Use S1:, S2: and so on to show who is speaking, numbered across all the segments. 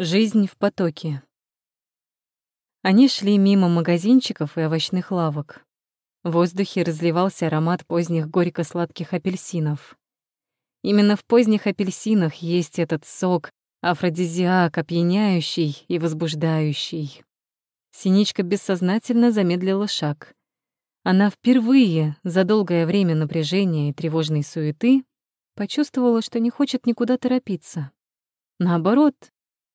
S1: Жизнь в потоке. Они шли мимо магазинчиков и овощных лавок. В воздухе разливался аромат поздних горько-сладких апельсинов. Именно в поздних апельсинах есть этот сок, афродизиак, опьяняющий и возбуждающий. Синичка бессознательно замедлила шаг. Она впервые за долгое время напряжения и тревожной суеты почувствовала, что не хочет никуда торопиться. Наоборот,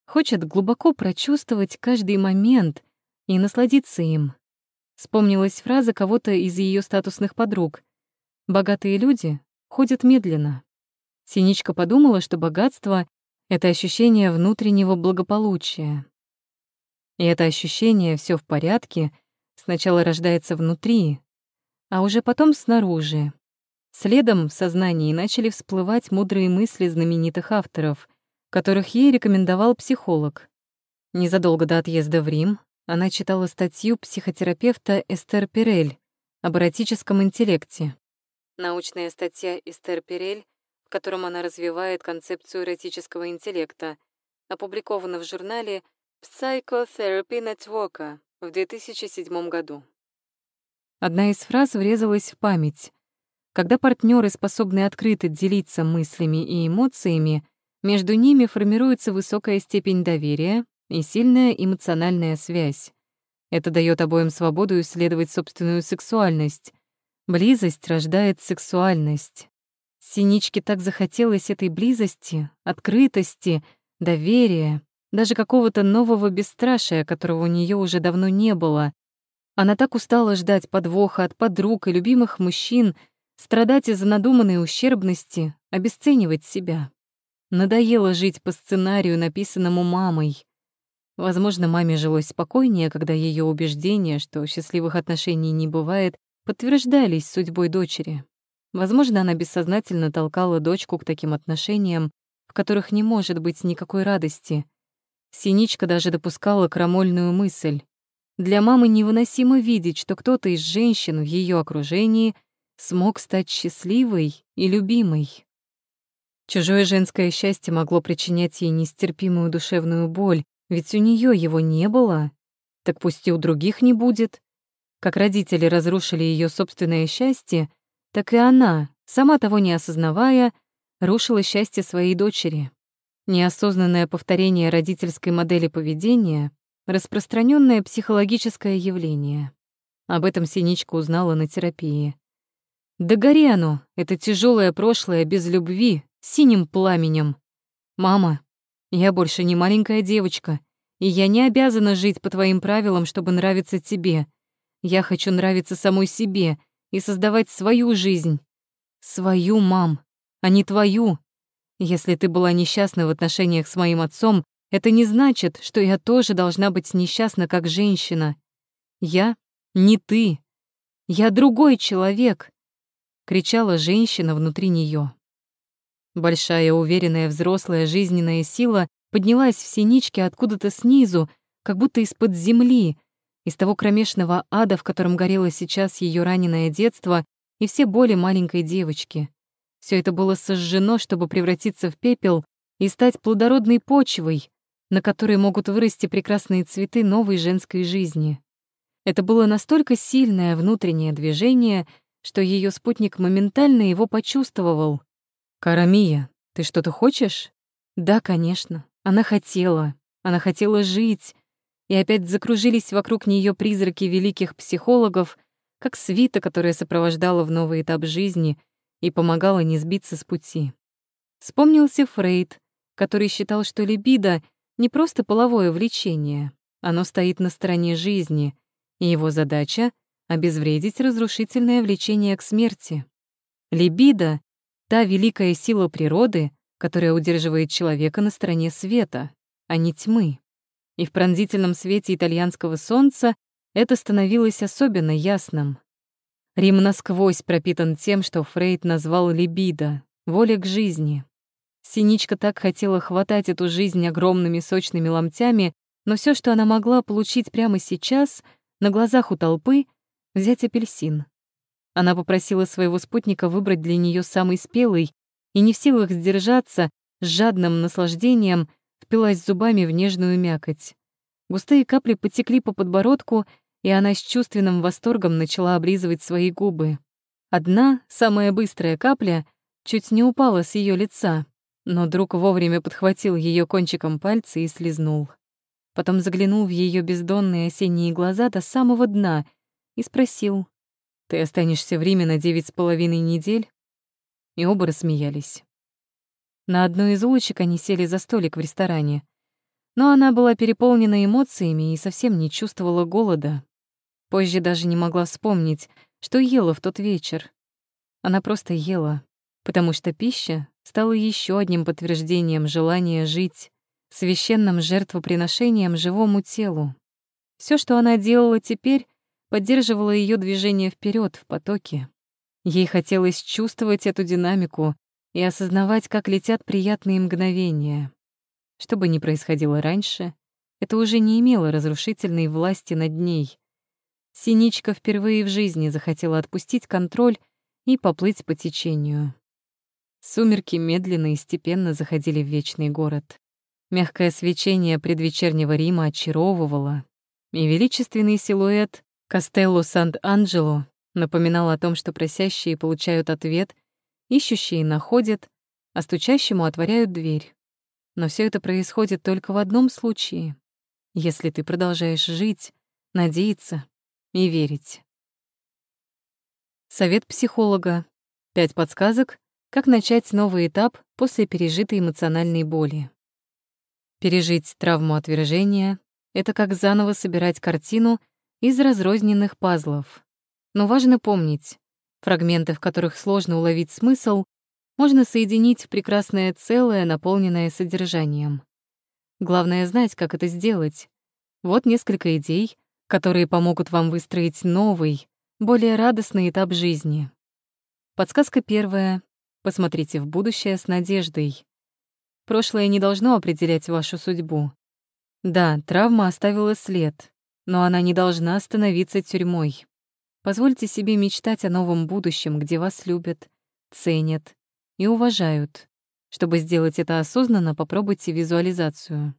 S1: Хочет глубоко прочувствовать каждый момент и насладиться им. Вспомнилась фраза кого-то из ее статусных подруг. «Богатые люди ходят медленно». Синичка подумала, что богатство — это ощущение внутреннего благополучия. И это ощущение все в порядке сначала рождается внутри, а уже потом снаружи. Следом в сознании начали всплывать мудрые мысли знаменитых авторов, которых ей рекомендовал психолог. Незадолго до отъезда в Рим она читала статью психотерапевта Эстер Перель об эротическом интеллекте. Научная статья Эстер Перель, в котором она развивает концепцию эротического интеллекта, опубликована в журнале Psychotherapy Network в 2007 году. Одна из фраз врезалась в память. Когда партнеры способны открыто делиться мыслями и эмоциями, между ними формируется высокая степень доверия и сильная эмоциональная связь. Это дает обоим свободу исследовать собственную сексуальность. Близость рождает сексуальность. Синичке так захотелось этой близости, открытости, доверия, даже какого-то нового бесстрашия, которого у нее уже давно не было. Она так устала ждать подвоха от подруг и любимых мужчин, страдать из-за надуманной ущербности, обесценивать себя. Надоело жить по сценарию, написанному мамой. Возможно, маме жилось спокойнее, когда ее убеждения, что счастливых отношений не бывает, подтверждались судьбой дочери. Возможно, она бессознательно толкала дочку к таким отношениям, в которых не может быть никакой радости. Синичка даже допускала крамольную мысль. Для мамы невыносимо видеть, что кто-то из женщин в ее окружении смог стать счастливой и любимой. Чужое женское счастье могло причинять ей нестерпимую душевную боль, ведь у нее его не было. Так пусть и у других не будет. Как родители разрушили ее собственное счастье, так и она, сама того не осознавая, рушила счастье своей дочери. Неосознанное повторение родительской модели поведения — распространенное психологическое явление. Об этом Синичка узнала на терапии. Да гори оно, это тяжелое прошлое без любви, синим пламенем. «Мама, я больше не маленькая девочка, и я не обязана жить по твоим правилам, чтобы нравиться тебе. Я хочу нравиться самой себе и создавать свою жизнь. Свою, мам, а не твою. Если ты была несчастна в отношениях с моим отцом, это не значит, что я тоже должна быть несчастна как женщина. Я не ты. Я другой человек», — кричала женщина внутри нее. Большая, уверенная, взрослая жизненная сила поднялась в синичке откуда-то снизу, как будто из-под земли, из того кромешного ада, в котором горело сейчас ее раненое детство и все боли маленькой девочки. Все это было сожжено, чтобы превратиться в пепел и стать плодородной почвой, на которой могут вырасти прекрасные цветы новой женской жизни. Это было настолько сильное внутреннее движение, что ее спутник моментально его почувствовал. «Карамия, ты что-то хочешь?» «Да, конечно. Она хотела. Она хотела жить». И опять закружились вокруг нее призраки великих психологов, как свита, которая сопровождала в новый этап жизни и помогала не сбиться с пути. Вспомнился Фрейд, который считал, что либидо — не просто половое влечение, оно стоит на стороне жизни, и его задача — обезвредить разрушительное влечение к смерти. Либидо Та великая сила природы, которая удерживает человека на стороне света, а не тьмы. И в пронзительном свете итальянского солнца это становилось особенно ясным. Рим насквозь пропитан тем, что Фрейд назвал либидо, воля к жизни. Синичка так хотела хватать эту жизнь огромными сочными ломтями, но все, что она могла получить прямо сейчас, на глазах у толпы, взять апельсин. Она попросила своего спутника выбрать для нее самый спелый и не в силах сдержаться, с жадным наслаждением впилась зубами в нежную мякоть. Густые капли потекли по подбородку, и она с чувственным восторгом начала облизывать свои губы. Одна, самая быстрая капля, чуть не упала с ее лица, но друг вовремя подхватил ее кончиком пальца и слезнул. Потом заглянул в ее бездонные осенние глаза до самого дна и спросил, «Ты останешься в Риме на девять с половиной недель?» И оба рассмеялись. На одной из улочек они сели за столик в ресторане. Но она была переполнена эмоциями и совсем не чувствовала голода. Позже даже не могла вспомнить, что ела в тот вечер. Она просто ела, потому что пища стала еще одним подтверждением желания жить, священным жертвоприношением живому телу. Все, что она делала теперь, поддерживало ее движение вперед в потоке. Ей хотелось чувствовать эту динамику и осознавать, как летят приятные мгновения. Что бы ни происходило раньше, это уже не имело разрушительной власти над ней. Синичка впервые в жизни захотела отпустить контроль и поплыть по течению. Сумерки медленно и степенно заходили в вечный город. Мягкое свечение предвечернего Рима очаровывало, и величественный силуэт Кастелло Сант-Анджело напоминал о том, что просящие получают ответ, ищущие находят, а стучащему отворяют дверь. Но все это происходит только в одном случае, если ты продолжаешь жить, надеяться и верить. Совет психолога. Пять подсказок, как начать новый этап после пережитой эмоциональной боли. Пережить травму отвержения — это как заново собирать картину из разрозненных пазлов. Но важно помнить, фрагменты, в которых сложно уловить смысл, можно соединить в прекрасное целое, наполненное содержанием. Главное знать, как это сделать. Вот несколько идей, которые помогут вам выстроить новый, более радостный этап жизни. Подсказка первая. Посмотрите в будущее с надеждой. Прошлое не должно определять вашу судьбу. Да, травма оставила след, но она не должна становиться тюрьмой. Позвольте себе мечтать о новом будущем, где вас любят, ценят и уважают. Чтобы сделать это осознанно, попробуйте визуализацию.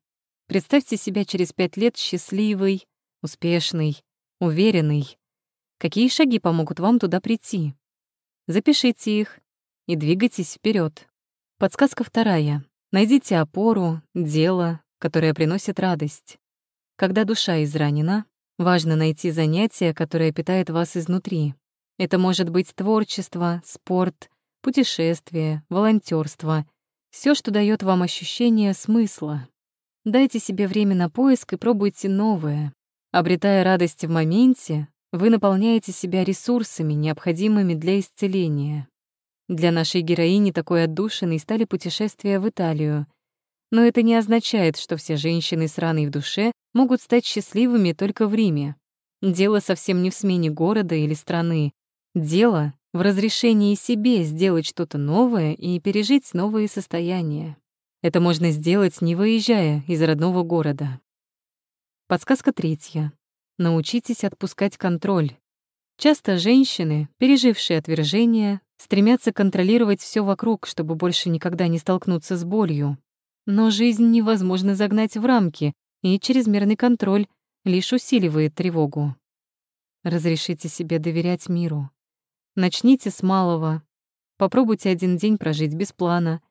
S1: Представьте себя через пять лет счастливой, успешной, уверенной. Какие шаги помогут вам туда прийти? Запишите их и двигайтесь вперед. Подсказка вторая. Найдите опору, дело, которое приносит радость. Когда душа изранена, важно найти занятие, которое питает вас изнутри. Это может быть творчество, спорт, путешествие, волонтерство, все, что дает вам ощущение смысла. Дайте себе время на поиск и пробуйте новое. Обретая радость в моменте, вы наполняете себя ресурсами, необходимыми для исцеления. Для нашей героини такой отдушиной стали путешествия в Италию. Но это не означает, что все женщины с раной в душе могут стать счастливыми только в Риме. Дело совсем не в смене города или страны. Дело в разрешении себе сделать что-то новое и пережить новые состояния. Это можно сделать, не выезжая из родного города. Подсказка третья. Научитесь отпускать контроль. Часто женщины, пережившие отвержение, стремятся контролировать все вокруг, чтобы больше никогда не столкнуться с болью. Но жизнь невозможно загнать в рамки, и чрезмерный контроль лишь усиливает тревогу. Разрешите себе доверять миру. Начните с малого. Попробуйте один день прожить без плана.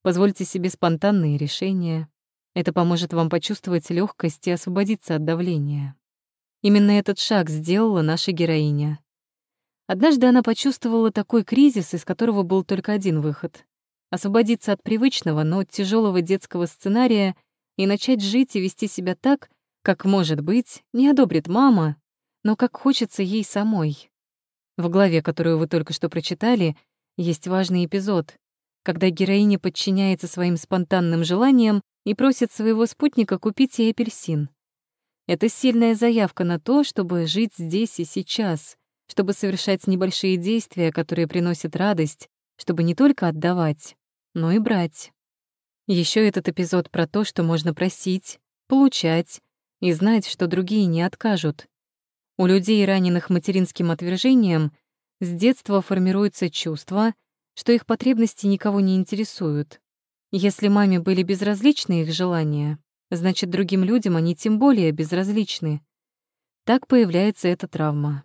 S1: Позвольте себе спонтанные решения. Это поможет вам почувствовать легкость и освободиться от давления. Именно этот шаг сделала наша героиня. Однажды она почувствовала такой кризис, из которого был только один выход — освободиться от привычного, но тяжелого детского сценария и начать жить и вести себя так, как, может быть, не одобрит мама, но как хочется ей самой. В главе, которую вы только что прочитали, есть важный эпизод, когда героиня подчиняется своим спонтанным желаниям и просит своего спутника купить ей апельсин. Это сильная заявка на то, чтобы жить здесь и сейчас, чтобы совершать небольшие действия, которые приносят радость, чтобы не только отдавать, но и брать. Еще этот эпизод про то, что можно просить, получать и знать, что другие не откажут. У людей, раненых материнским отвержением, с детства формируется чувство, что их потребности никого не интересуют. Если маме были безразличны их желания, значит, другим людям они тем более безразличны. Так появляется эта травма.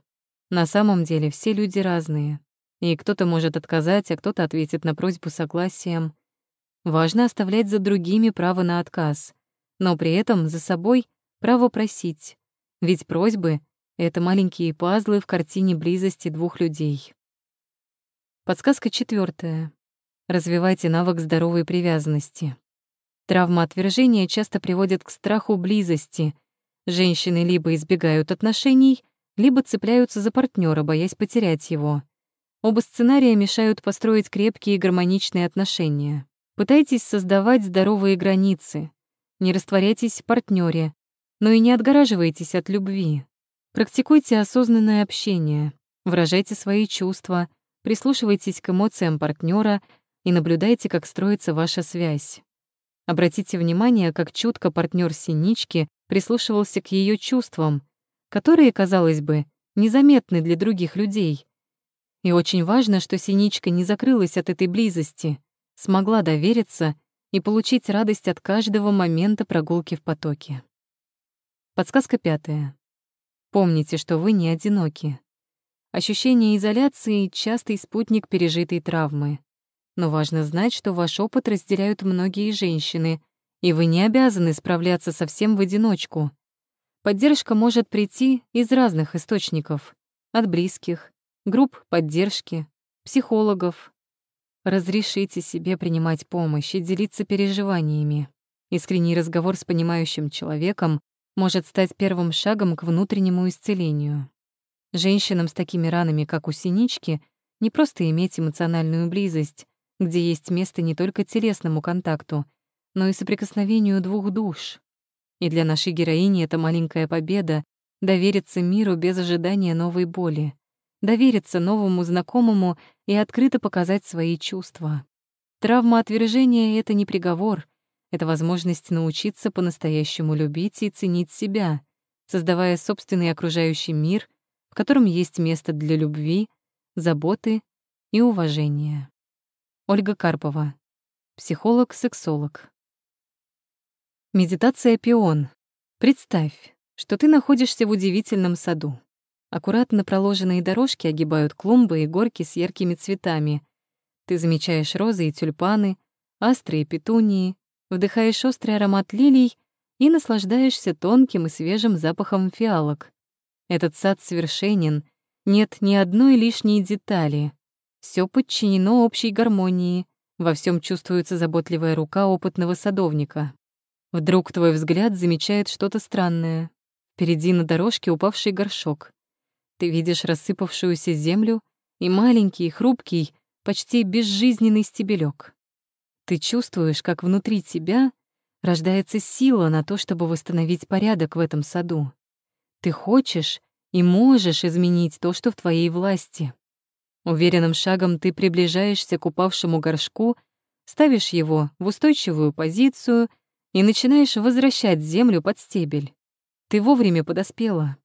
S1: На самом деле все люди разные, и кто-то может отказать, а кто-то ответит на просьбу согласием. Важно оставлять за другими право на отказ, но при этом за собой право просить, ведь просьбы — это маленькие пазлы в картине близости двух людей. Подсказка четвертая. Развивайте навык здоровой привязанности. Травма отвержения часто приводит к страху близости. Женщины либо избегают отношений, либо цепляются за партнера, боясь потерять его. Оба сценария мешают построить крепкие и гармоничные отношения. Пытайтесь создавать здоровые границы. Не растворяйтесь в партнере, но и не отгораживайтесь от любви. Практикуйте осознанное общение, выражайте свои чувства, прислушивайтесь к эмоциям партнера и наблюдайте, как строится ваша связь. Обратите внимание, как чутко партнер Синички прислушивался к ее чувствам, которые, казалось бы, незаметны для других людей. И очень важно, что Синичка не закрылась от этой близости, смогла довериться и получить радость от каждого момента прогулки в потоке. Подсказка пятая. Помните, что вы не одиноки. Ощущение изоляции — частый спутник пережитой травмы. Но важно знать, что ваш опыт разделяют многие женщины, и вы не обязаны справляться со всем в одиночку. Поддержка может прийти из разных источников. От близких, групп поддержки, психологов. Разрешите себе принимать помощь и делиться переживаниями. Искренний разговор с понимающим человеком может стать первым шагом к внутреннему исцелению. Женщинам с такими ранами, как у синички, не просто иметь эмоциональную близость, где есть место не только телесному контакту, но и соприкосновению двух душ. И для нашей героини это маленькая победа — довериться миру без ожидания новой боли, довериться новому знакомому и открыто показать свои чувства. Травма отвержения — это не приговор, это возможность научиться по-настоящему любить и ценить себя, создавая собственный окружающий мир, в котором есть место для любви, заботы и уважения. Ольга Карпова, психолог-сексолог. Медитация пион. Представь, что ты находишься в удивительном саду. Аккуратно проложенные дорожки огибают клумбы и горки с яркими цветами. Ты замечаешь розы и тюльпаны, астры и петунии, вдыхаешь острый аромат лилий и наслаждаешься тонким и свежим запахом фиалок. Этот сад совершенен, нет ни одной лишней детали. Все подчинено общей гармонии, во всем чувствуется заботливая рука опытного садовника. Вдруг твой взгляд замечает что-то странное. Впереди на дорожке упавший горшок. Ты видишь рассыпавшуюся землю и маленький, хрупкий, почти безжизненный стебелек. Ты чувствуешь, как внутри тебя рождается сила на то, чтобы восстановить порядок в этом саду. Ты хочешь и можешь изменить то, что в твоей власти. Уверенным шагом ты приближаешься к упавшему горшку, ставишь его в устойчивую позицию и начинаешь возвращать землю под стебель. Ты вовремя подоспела.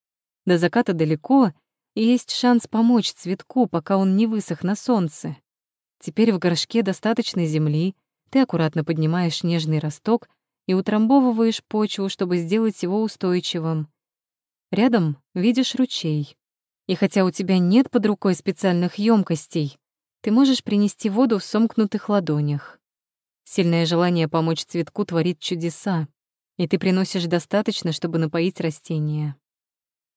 S1: До заката далеко, и есть шанс помочь цветку, пока он не высох на солнце. Теперь в горшке достаточно земли, ты аккуратно поднимаешь нежный росток и утрамбовываешь почву, чтобы сделать его устойчивым. Рядом видишь ручей. И хотя у тебя нет под рукой специальных емкостей, ты можешь принести воду в сомкнутых ладонях. Сильное желание помочь цветку творит чудеса, и ты приносишь достаточно, чтобы напоить растение.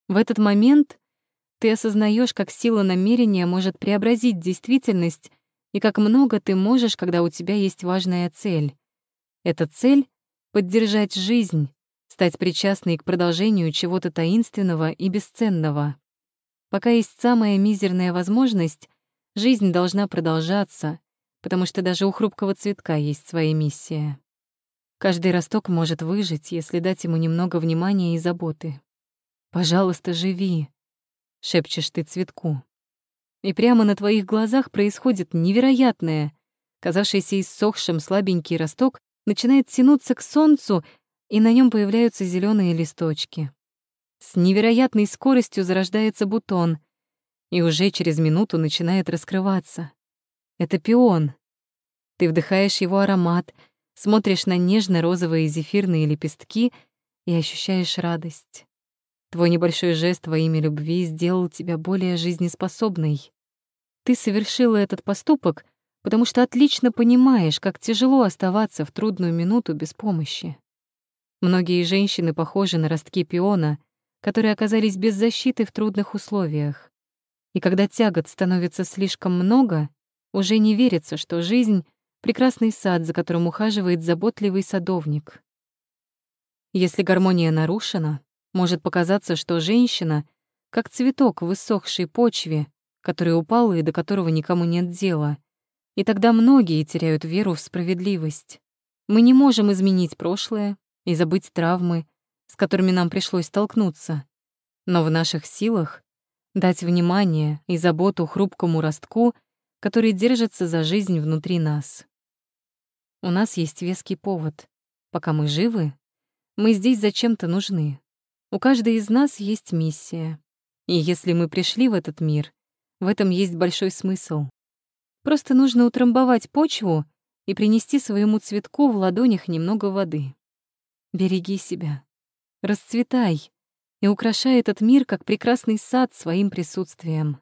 S1: В этот момент ты осознаешь, как сила намерения может преобразить действительность и как много ты можешь, когда у тебя есть важная цель. Эта цель — поддержать жизнь, стать причастной к продолжению чего-то таинственного и бесценного. Пока есть самая мизерная возможность, жизнь должна продолжаться, потому что даже у хрупкого цветка есть своя миссия. Каждый росток может выжить, если дать ему немного внимания и заботы. «Пожалуйста, живи», — шепчешь ты цветку и прямо на твоих глазах происходит невероятное. Казавшийся иссохшим слабенький росток начинает тянуться к солнцу, и на нем появляются зеленые листочки. С невероятной скоростью зарождается бутон, и уже через минуту начинает раскрываться. Это пион. Ты вдыхаешь его аромат, смотришь на нежно-розовые зефирные лепестки и ощущаешь радость. Твой небольшой жест во имя любви сделал тебя более жизнеспособной. Ты совершила этот поступок, потому что отлично понимаешь, как тяжело оставаться в трудную минуту без помощи. Многие женщины похожи на ростки пиона, которые оказались без защиты в трудных условиях. И когда тягот становится слишком много, уже не верится, что жизнь — прекрасный сад, за которым ухаживает заботливый садовник. Если гармония нарушена, может показаться, что женщина — как цветок в высохшей почве, который упал и до которого никому нет дела. И тогда многие теряют веру в справедливость. Мы не можем изменить прошлое и забыть травмы, с которыми нам пришлось столкнуться. Но в наших силах дать внимание и заботу хрупкому ростку, который держится за жизнь внутри нас. У нас есть веский повод. Пока мы живы, мы здесь зачем-то нужны. У каждой из нас есть миссия. И если мы пришли в этот мир, в этом есть большой смысл. Просто нужно утрамбовать почву и принести своему цветку в ладонях немного воды. Береги себя, расцветай и украшай этот мир как прекрасный сад своим присутствием.